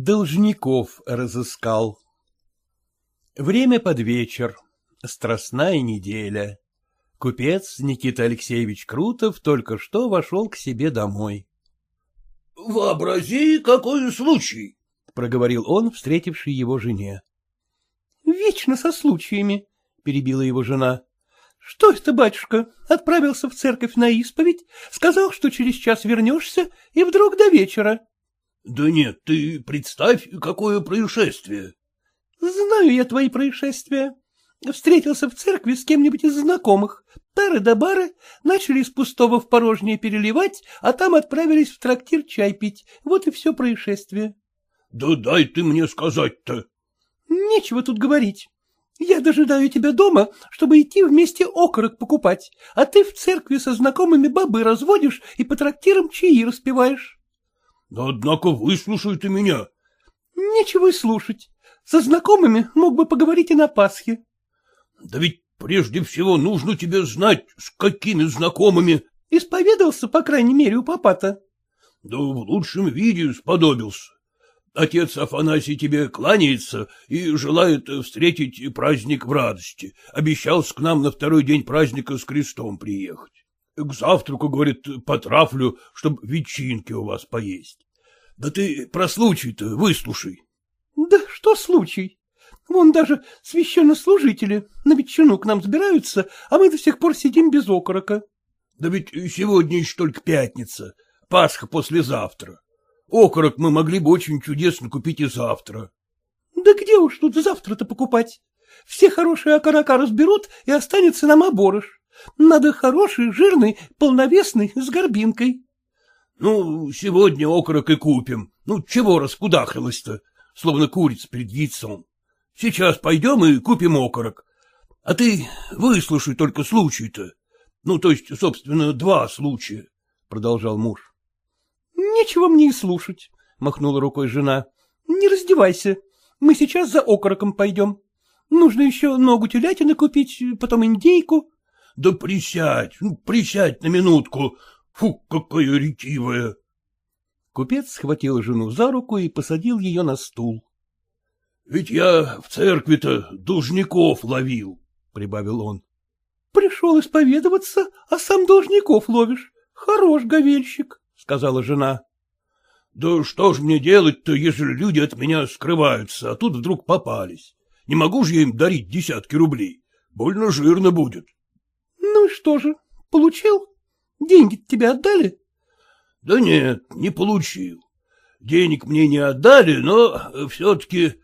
Должников разыскал. Время под вечер. Страстная неделя. Купец Никита Алексеевич Крутов только что вошел к себе домой. — Вообрази, какой случай! — проговорил он, встретивший его жене. — Вечно со случаями, — перебила его жена. — Что это, батюшка, отправился в церковь на исповедь, сказал, что через час вернешься, и вдруг до вечера. — Да нет, ты представь, какое происшествие. — Знаю я твои происшествия. Встретился в церкви с кем-нибудь из знакомых. Тары да бары начали из пустого в порожнее переливать, а там отправились в трактир чай пить. Вот и все происшествие. — Да дай ты мне сказать-то. — Нечего тут говорить. Я дожидаю тебя дома, чтобы идти вместе окорок покупать, а ты в церкви со знакомыми бабы разводишь и по трактирам чаи Да однако выслушай ты меня. — Нечего и слушать. Со знакомыми мог бы поговорить и на Пасхе. — Да ведь прежде всего нужно тебе знать, с какими знакомыми. — Исповедался, по крайней мере, у папата. — Да в лучшем виде сподобился. Отец Афанасий тебе кланяется и желает встретить праздник в радости. Обещался к нам на второй день праздника с крестом приехать. К завтраку, говорит, потрафлю, чтоб ветчинки у вас поесть. Да ты про случай-то выслушай. — Да что случай? Вон даже священнослужители на ветчину к нам сбираются, а мы до сих пор сидим без окорока. — Да ведь сегодня еще только пятница, Пасха послезавтра. Окорок мы могли бы очень чудесно купить и завтра. — Да где уж тут завтра-то покупать? Все хорошие окорока разберут, и останется нам оборож. Надо хороший, жирный, полновесный, с горбинкой. — Ну, сегодня окорок и купим. Ну, чего раскудахалось-то, словно курица перед яйцом. Сейчас пойдем и купим окорок. А ты выслушай только случай-то. Ну, то есть, собственно, два случая, — продолжал муж. Нечего мне и слушать, — махнула рукой жена. — Не раздевайся. Мы сейчас за окороком пойдем. Нужно еще ногу телятины купить, потом индейку. — Да присядь, ну, присядь на минутку. Фу, какая ретивая. Купец схватил жену за руку и посадил ее на стул. — Ведь я в церкви-то должников ловил, — прибавил он. — Пришел исповедоваться, а сам должников ловишь. Хорош говельщик сказала жена. — Да что ж мне делать-то, если люди от меня скрываются, а тут вдруг попались? Не могу же я им дарить десятки рублей. Больно жирно будет. — Ну что же, получил? Деньги тебе отдали? — Да нет, не получил. Денег мне не отдали, но все-таки...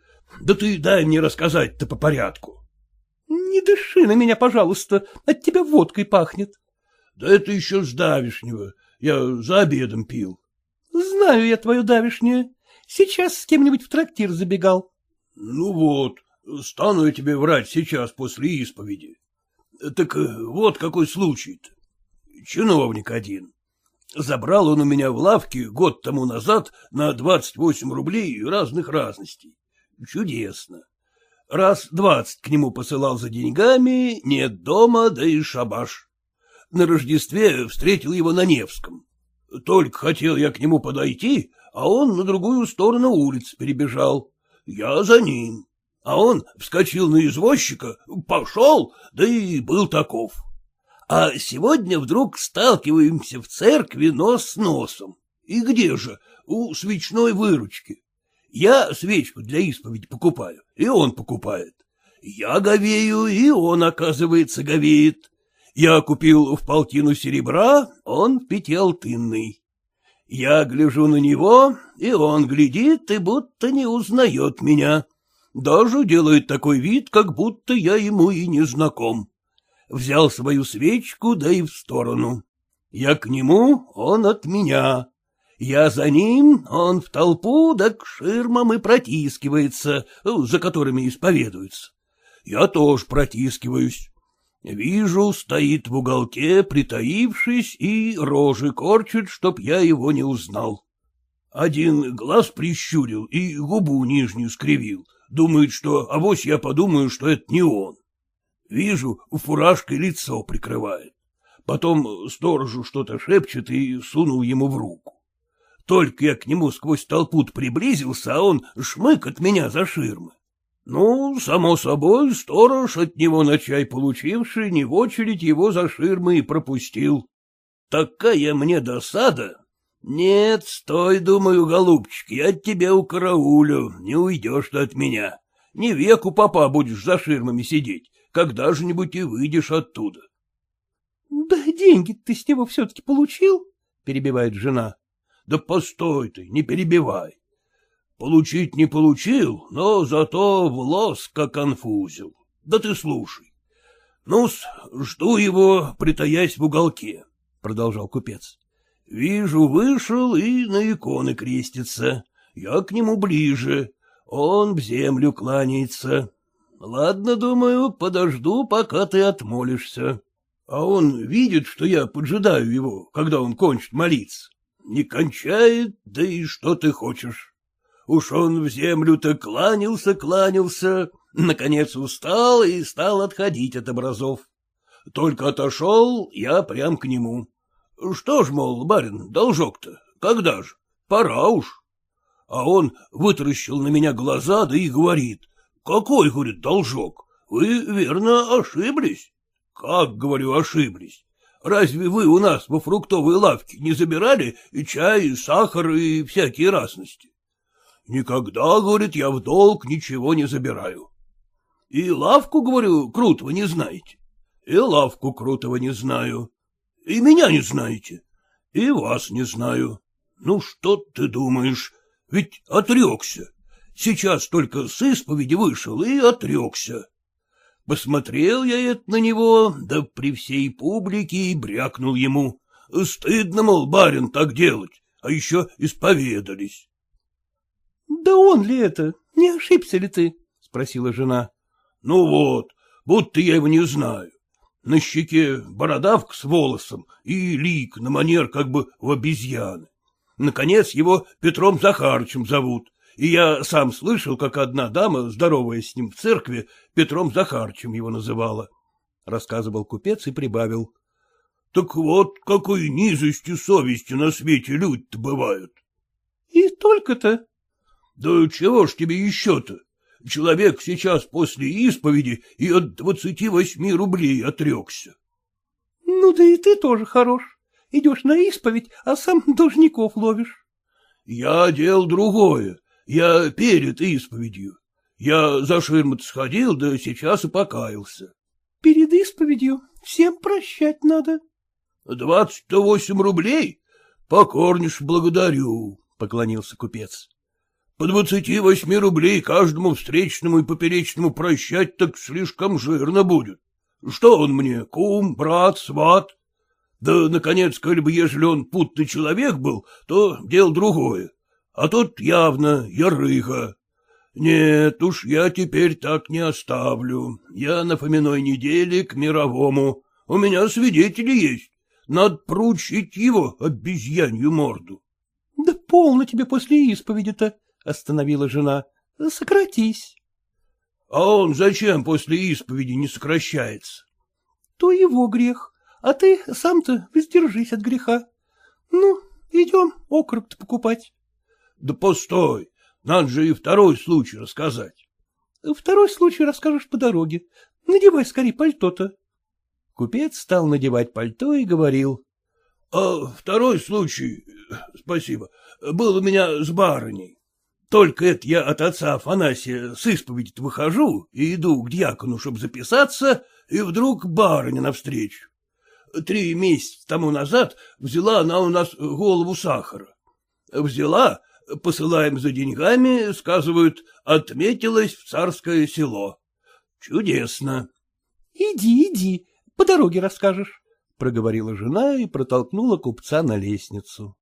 Да ты дай мне рассказать-то по порядку. — Не дыши на меня, пожалуйста, от тебя водкой пахнет. — Да это еще с давишнего. Я за обедом пил. — Знаю я твою давишнюю. Сейчас с кем-нибудь в трактир забегал. — Ну вот, стану я тебе врать сейчас после исповеди. Так э, вот какой случай-то. Чиновник один. Забрал он у меня в лавке год тому назад на двадцать восемь рублей разных разностей. Чудесно. Раз двадцать к нему посылал за деньгами, нет дома, да и шабаш на Рождестве встретил его на Невском. Только хотел я к нему подойти, а он на другую сторону улицы перебежал. Я за ним. А он вскочил на извозчика, пошел, да и был таков. А сегодня вдруг сталкиваемся в церкви нос с носом. И где же? У свечной выручки. Я свечку для исповеди покупаю, и он покупает. Я говею, и он, оказывается, говеет. Я купил в полтину серебра, он в пятиалтынный. Я гляжу на него, и он глядит и будто не узнает меня. Даже делает такой вид, как будто я ему и не знаком. Взял свою свечку, да и в сторону. Я к нему, он от меня. Я за ним, он в толпу, да к ширмам и протискивается, за которыми исповедуется. Я тоже протискиваюсь. Вижу, стоит в уголке, притаившись, и рожи корчит, чтоб я его не узнал. Один глаз прищурил и губу нижнюю скривил. Думает, что авось я подумаю, что это не он. Вижу, фуражкой лицо прикрывает. Потом сторожу что-то шепчет и сунул ему в руку. Только я к нему сквозь толпу приблизился, а он шмык от меня за ширмы. Ну, само собой, сторож от него на чай получивший, не в очередь его за ширмы и пропустил. Такая мне досада. Нет, стой, думаю, голубчик, я тебя укараулю, не уйдешь ты от меня. Не веку папа будешь за ширмами сидеть, когда же-нибудь и выйдешь оттуда. — Да деньги ты с него все-таки получил? — перебивает жена. — Да постой ты, не перебивай. Получить не получил, но зато в лоско конфузил. Да ты слушай. Ну-с, жду его, притаясь в уголке, — продолжал купец. Вижу, вышел и на иконы крестится. Я к нему ближе. Он в землю кланяется. Ладно, думаю, подожду, пока ты отмолишься. А он видит, что я поджидаю его, когда он кончит молиться. Не кончает, да и что ты хочешь. Уж он в землю-то кланялся, кланялся, наконец устал и стал отходить от образов. Только отошел, я прям к нему. Что ж, мол, барин, должок-то, когда ж? Пора уж. А он вытаращил на меня глаза, да и говорит. Какой, говорит, должок? Вы, верно, ошиблись. Как, говорю, ошиблись? Разве вы у нас во фруктовой лавке не забирали и чай, и сахар, и всякие разности? Никогда, говорит, я в долг ничего не забираю. И лавку, говорю, крутого не знаете. И лавку крутого не знаю. И меня не знаете. И вас не знаю. Ну, что ты думаешь? Ведь отрекся. Сейчас только с исповеди вышел и отрекся. Посмотрел я это на него, да при всей публике и брякнул ему. Стыдно, мол, барин, так делать, а еще исповедались. — Да он ли это? Не ошибся ли ты? — спросила жена. — Ну вот, будто я его не знаю. На щеке бородавка с волосом и лик на манер как бы в обезьяны. Наконец его Петром Захарычем зовут, и я сам слышал, как одна дама, здоровая с ним в церкви, Петром Захарычем его называла. Рассказывал купец и прибавил. — Так вот, какой низостью совести на свете люди-то бывают. — И только-то? Да чего ж тебе еще-то? Человек сейчас после исповеди и от двадцати восьми рублей отрекся. — Ну да и ты тоже хорош. Идешь на исповедь, а сам должников ловишь. — Я дел другое. Я перед исповедью. Я за ширму сходил, да сейчас и покаялся. — Перед исповедью всем прощать надо. — Двадцать-то восемь рублей? Покорнишь, благодарю, — поклонился купец. По двадцати восьми рублей каждому встречному и поперечному прощать так слишком жирно будет. Что он мне, кум, брат, сват? Да, наконец, коль бы, ежели он путный человек был, то дело другое. А тут явно ярыга. Нет уж, я теперь так не оставлю. Я на Фоминой неделе к мировому. У меня свидетели есть. Надо проучить его обезьянью морду. — Да полно тебе после исповеди-то, — остановила жена. — Сократись. — А он зачем после исповеди не сокращается? — То его грех, а ты сам-то воздержись от греха. Ну, идем окорок покупать. — Да постой, надо же и второй случай рассказать. — Второй случай расскажешь по дороге. Надевай скорее пальто-то. Купец стал надевать пальто и говорил. — А второй случай, спасибо, был у меня с барыней. Только это я от отца Афанасия с исповеди выхожу и иду к дьякону, чтобы записаться, и вдруг барыня навстречу. Три месяца тому назад взяла она у нас голову сахара. Взяла, посылаем за деньгами, сказывают, отметилась в царское село. Чудесно. — Иди, иди, по дороге расскажешь, — проговорила жена и протолкнула купца на лестницу.